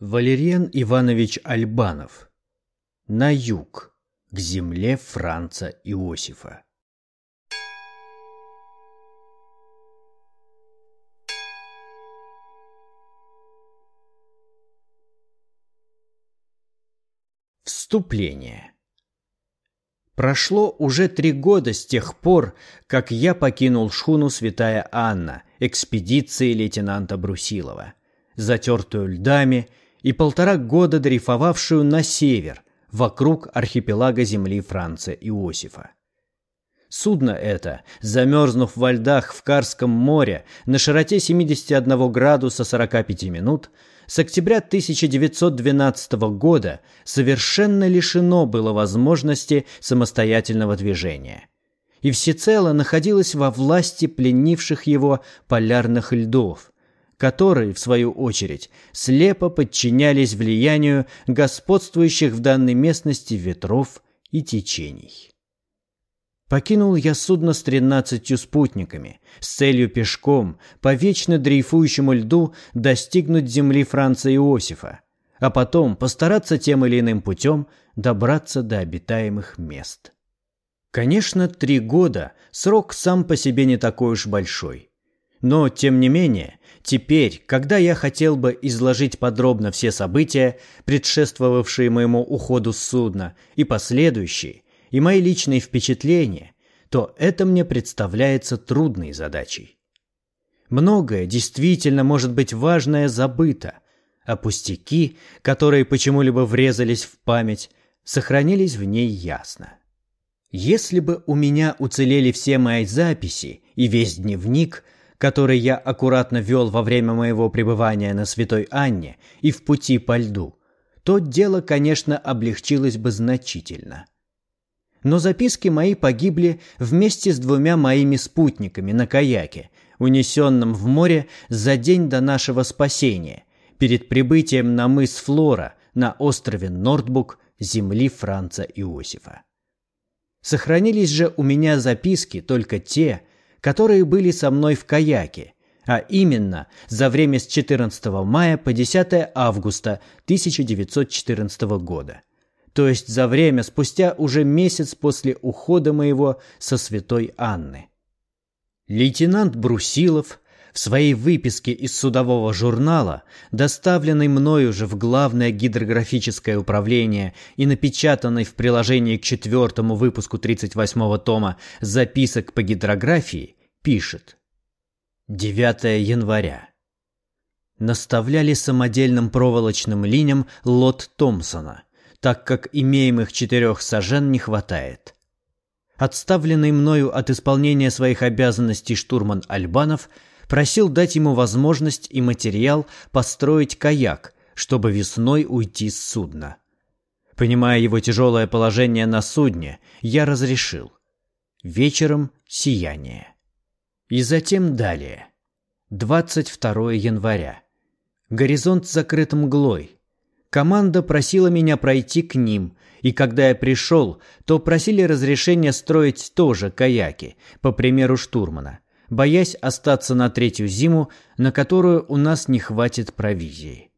Валерьян Иванович Альбанов. На юг, к земле Франца Иосифа. Вступление. Прошло уже три года с тех пор, как я покинул шхуну «Святая Анна» экспедиции лейтенанта Брусилова, затертую льдами и полтора года дрейфовавшую на север, вокруг архипелага земли Франца Иосифа. Судно это, замерзнув во льдах в Карском море на широте 71 градуса 45 минут, с октября 1912 года совершенно лишено было возможности самостоятельного движения и всецело находилось во власти пленивших его полярных льдов, которые, в свою очередь, слепо подчинялись влиянию господствующих в данной местности ветров и течений. Покинул я судно с тринадцатью спутниками, с целью пешком по вечно дрейфующему льду достигнуть земли Франца Иосифа, а потом постараться тем или иным путем добраться до обитаемых мест. Конечно, три года – срок сам по себе не такой уж большой. Но, тем не менее, теперь, когда я хотел бы изложить подробно все события, предшествовавшие моему уходу с судна, и последующие – и мои личные впечатления, то это мне представляется трудной задачей. Многое действительно может быть важное забыто, а пустяки, которые почему-либо врезались в память, сохранились в ней ясно. Если бы у меня уцелели все мои записи и весь дневник, который я аккуратно вел во время моего пребывания на Святой Анне и в пути по льду, то дело, конечно, облегчилось бы значительно – но записки мои погибли вместе с двумя моими спутниками на каяке, унесенном в море за день до нашего спасения, перед прибытием на мыс Флора на острове Нордбук земли Франца Иосифа. Сохранились же у меня записки только те, которые были со мной в каяке, а именно за время с 14 мая по 10 августа 1914 года – то есть за время спустя уже месяц после ухода моего со святой Анны. Лейтенант Брусилов в своей выписке из судового журнала, доставленной мною же в главное гидрографическое управление и напечатанной в приложении к четвертому выпуску 38-го тома записок по гидрографии, пишет 9 января. Наставляли самодельным проволочным линиям лот Томпсона – так как имеемых четырех сажен не хватает. Отставленный мною от исполнения своих обязанностей штурман Альбанов просил дать ему возможность и материал построить каяк, чтобы весной уйти с судна. Понимая его тяжелое положение на судне, я разрешил. Вечером сияние. И затем далее. 22 января. Горизонт закрыт мглой. Команда просила меня пройти к ним, и когда я пришел, то просили разрешения строить тоже каяки, по примеру штурмана, боясь остаться на третью зиму, на которую у нас не хватит провизии.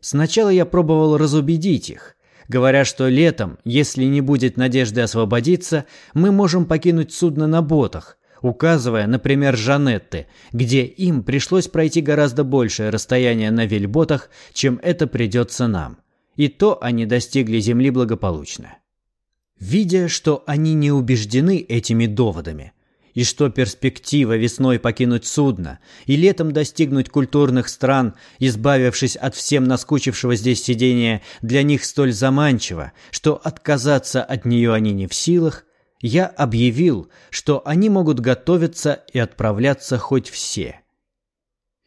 Сначала я пробовал разубедить их, говоря, что летом, если не будет надежды освободиться, мы можем покинуть судно на ботах, указывая, например, Жанетты, где им пришлось пройти гораздо большее расстояние на вельботах, чем это придется нам. И то они достигли земли благополучно. Видя, что они не убеждены этими доводами, и что перспектива весной покинуть судно и летом достигнуть культурных стран, избавившись от всем наскучившего здесь сидения, для них столь заманчива, что отказаться от нее они не в силах, я объявил, что они могут готовиться и отправляться хоть все.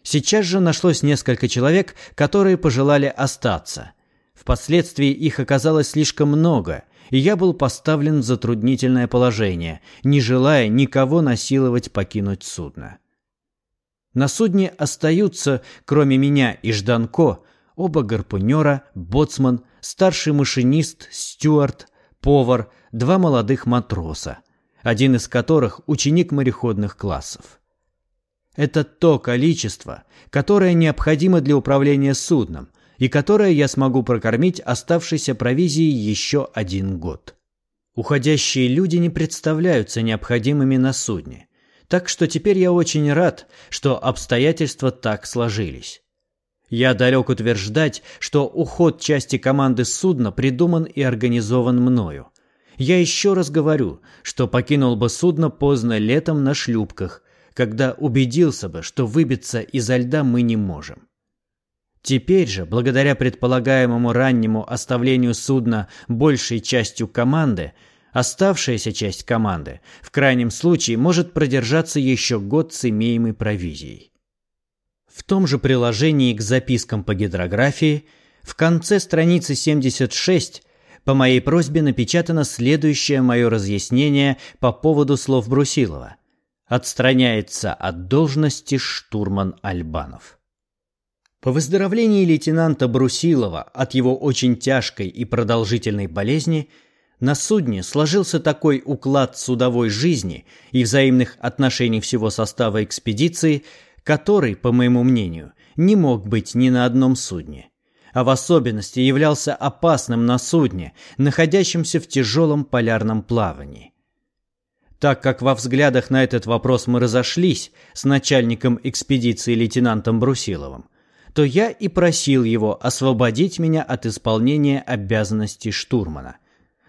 Сейчас же нашлось несколько человек, которые пожелали остаться. Впоследствии их оказалось слишком много, и я был поставлен в затруднительное положение, не желая никого насиловать покинуть судно. На судне остаются, кроме меня и Жданко, оба гарпунера, боцман, старший машинист, стюарт, повар, два молодых матроса, один из которых ученик мореходных классов. Это то количество, которое необходимо для управления судном, и которое я смогу прокормить оставшейся провизией еще один год. Уходящие люди не представляются необходимыми на судне, так что теперь я очень рад, что обстоятельства так сложились. Я далек утверждать, что уход части команды судна придуман и организован мною. Я еще раз говорю, что покинул бы судно поздно летом на шлюпках, когда убедился бы, что выбиться изо льда мы не можем. Теперь же, благодаря предполагаемому раннему оставлению судна большей частью команды, оставшаяся часть команды в крайнем случае может продержаться еще год с имеемой провизией. В том же приложении к запискам по гидрографии в конце страницы 76 по моей просьбе напечатано следующее мое разъяснение по поводу слов Брусилова. Отстраняется от должности штурман Альбанов. По выздоровлении лейтенанта Брусилова от его очень тяжкой и продолжительной болезни на судне сложился такой уклад судовой жизни и взаимных отношений всего состава экспедиции, который, по моему мнению, не мог быть ни на одном судне, а в особенности являлся опасным на судне, находящемся в тяжелом полярном плавании. Так как во взглядах на этот вопрос мы разошлись с начальником экспедиции лейтенантом Брусиловым, то я и просил его освободить меня от исполнения обязанностей штурмана.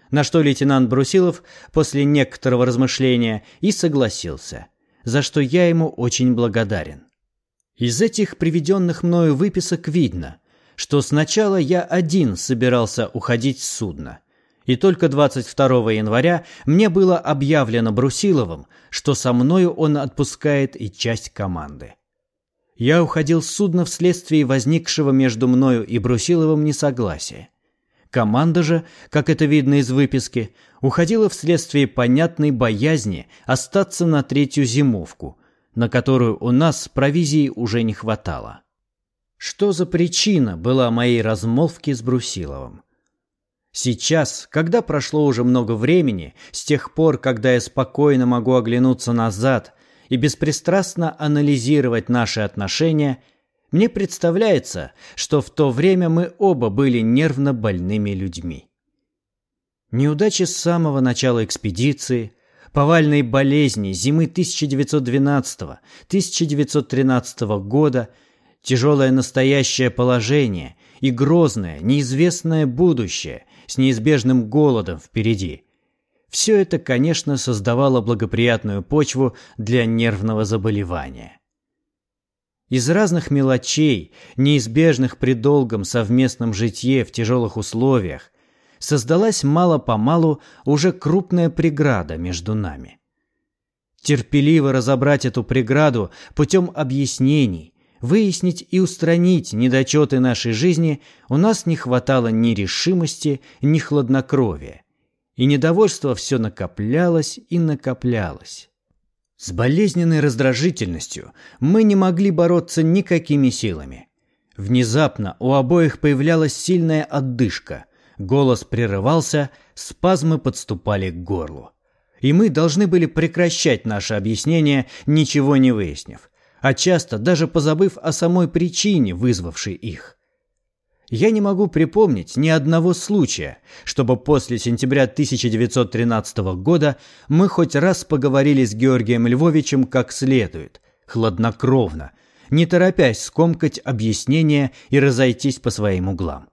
На что лейтенант Брусилов после некоторого размышления и согласился, за что я ему очень благодарен. Из этих приведенных мною выписок видно, что сначала я один собирался уходить с судна, и только 22 января мне было объявлено Брусиловым, что со мною он отпускает и часть команды. Я уходил с судна вследствие возникшего между мною и Брусиловым несогласия. Команда же, как это видно из выписки, уходила вследствие понятной боязни остаться на третью зимовку – на которую у нас провизии уже не хватало. Что за причина была моей размолвки с Брусиловым? Сейчас, когда прошло уже много времени, с тех пор, когда я спокойно могу оглянуться назад и беспристрастно анализировать наши отношения, мне представляется, что в то время мы оба были нервно больными людьми. Неудачи с самого начала экспедиции, повальной болезни зимы 1912-1913 года, тяжелое настоящее положение и грозное, неизвестное будущее с неизбежным голодом впереди. Все это, конечно, создавало благоприятную почву для нервного заболевания. Из разных мелочей, неизбежных при долгом совместном житье в тяжелых условиях, создалась мало-помалу уже крупная преграда между нами. Терпеливо разобрать эту преграду путем объяснений, выяснить и устранить недочеты нашей жизни у нас не хватало ни решимости, ни хладнокровия. И недовольство все накоплялось и накоплялось. С болезненной раздражительностью мы не могли бороться никакими силами. Внезапно у обоих появлялась сильная отдышка – голос прерывался, спазмы подступали к горлу. И мы должны были прекращать наше объяснение, ничего не выяснив, а часто даже позабыв о самой причине, вызвавшей их. Я не могу припомнить ни одного случая, чтобы после сентября 1913 года мы хоть раз поговорили с Георгием Львовичем как следует, хладнокровно, не торопясь скомкать объяснения и разойтись по своим углам.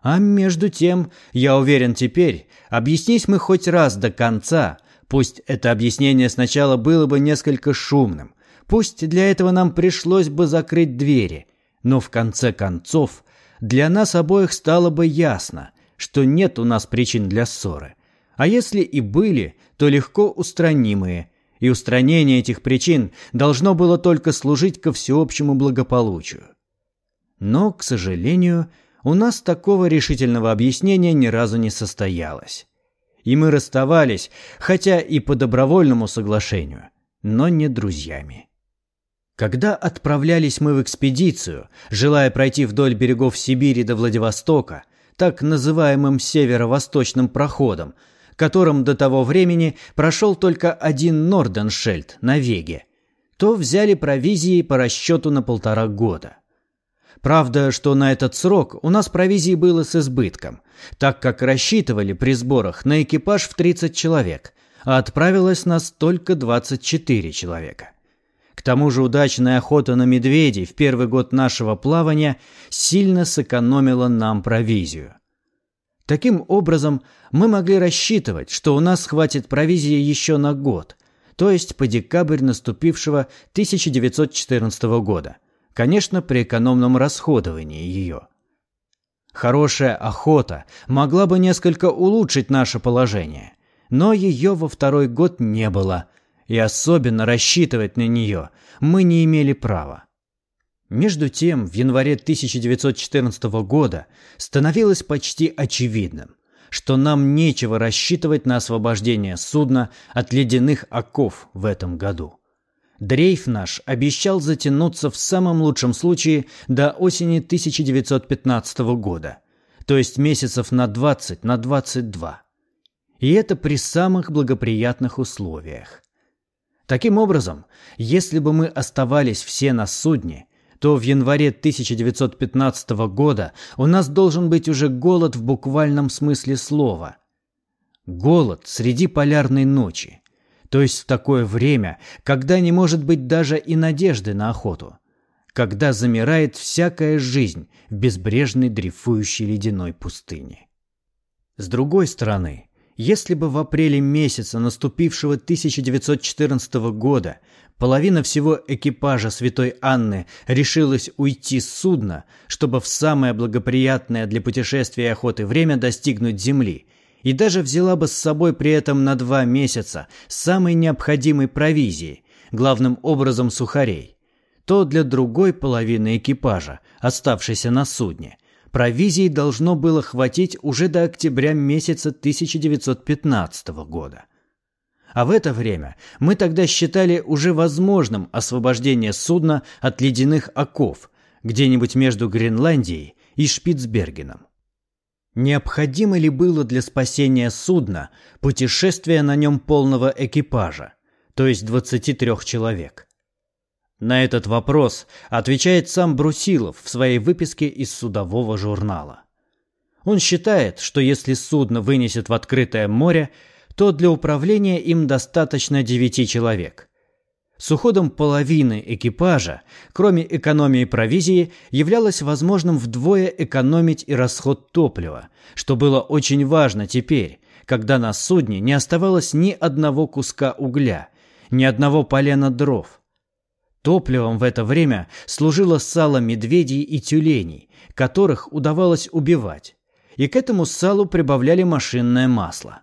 А между тем, я уверен теперь, объяснись мы хоть раз до конца, пусть это объяснение сначала было бы несколько шумным, пусть для этого нам пришлось бы закрыть двери, но в конце концов для нас обоих стало бы ясно, что нет у нас причин для ссоры. А если и были, то легко устранимые, и устранение этих причин должно было только служить ко всеобщему благополучию. Но, к сожалению, у нас такого решительного объяснения ни разу не состоялось. И мы расставались, хотя и по добровольному соглашению, но не друзьями. Когда отправлялись мы в экспедицию, желая пройти вдоль берегов Сибири до Владивостока, так называемым северо-восточным проходом, которым до того времени прошел только один Норденшельд на Веге, то взяли провизии по расчету на полтора года – Правда, что на этот срок у нас провизии было с избытком, так как рассчитывали при сборах на экипаж в 30 человек, а отправилось нас только 24 человека. Тому же удачная охота на медведей в первый год нашего плавания сильно сэкономила нам провизию. Таким образом, мы могли рассчитывать, что у нас хватит провизии еще на год, то есть по декабрь наступившего 1914 года, конечно, при экономном расходовании ее. Хорошая охота могла бы несколько улучшить наше положение, но ее во второй год не было, и особенно рассчитывать на нее мы не имели права. Между тем, в январе 1914 года становилось почти очевидным, что нам нечего рассчитывать на освобождение судна от ледяных оков в этом году. Дрейф наш обещал затянуться в самом лучшем случае до осени 1915 года, то есть месяцев на 20, на 22. И это при самых благоприятных условиях. Таким образом, если бы мы оставались все на судне, то в январе 1915 года у нас должен быть уже голод в буквальном смысле слова. Голод среди полярной ночи, то есть в такое время, когда не может быть даже и надежды на охоту, когда замирает всякая жизнь в безбрежной дрейфующей ледяной пустыне. С другой стороны, если бы в апреле месяца наступившего 1914 года половина всего экипажа Святой Анны решилась уйти с судна, чтобы в самое благоприятное для путешествия и охоты время достигнуть Земли, и даже взяла бы с собой при этом на два месяца самой необходимой провизии, главным образом сухарей, то для другой половины экипажа, оставшейся на судне – Провизии должно было хватить уже до октября месяца 1915 года. А в это время мы тогда считали уже возможным освобождение судна от ледяных оков где-нибудь между Гренландией и Шпицбергеном. Необходимо ли было для спасения судна путешествие на нем полного экипажа, то есть 23 человек? На этот вопрос отвечает сам Брусилов в своей выписке из судового журнала. Он считает, что если судно вынесет в открытое море, то для управления им достаточно девяти человек. С уходом половины экипажа, кроме экономии провизии, являлось возможным вдвое экономить и расход топлива, что было очень важно теперь, когда на судне не оставалось ни одного куска угля, ни одного полена дров – Топливом в это время служило сало медведей и тюленей, которых удавалось убивать, и к этому салу прибавляли машинное масло.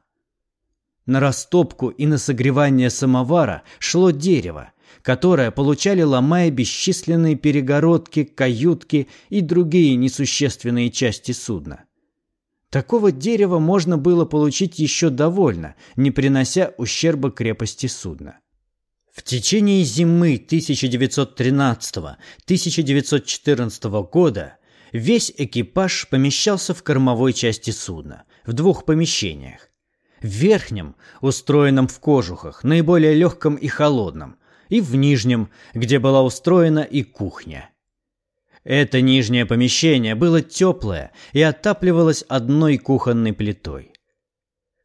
На растопку и на согревание самовара шло дерево, которое получали ломая бесчисленные перегородки, каютки и другие несущественные части судна. Такого дерева можно было получить еще довольно, не принося ущерба крепости судна. В течение зимы 1913-1914 года весь экипаж помещался в кормовой части судна, в двух помещениях. В верхнем, устроенном в кожухах, наиболее легком и холодном, и в нижнем, где была устроена и кухня. Это нижнее помещение было теплое и отапливалось одной кухонной плитой.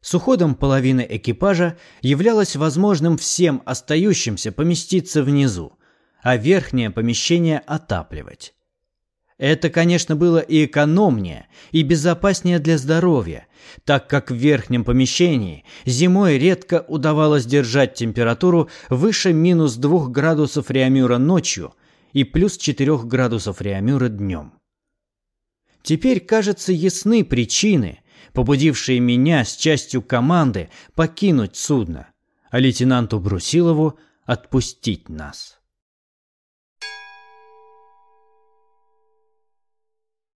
С уходом половины экипажа являлось возможным всем остающимся поместиться внизу, а верхнее помещение отапливать. Это, конечно, было и экономнее, и безопаснее для здоровья, так как в верхнем помещении зимой редко удавалось держать температуру выше минус 2 градусов Реамюра ночью и плюс 4 градусов Реамюра днем. Теперь, кажется, ясны причины – побудившие меня с частью команды покинуть судно, а лейтенанту Брусилову отпустить нас.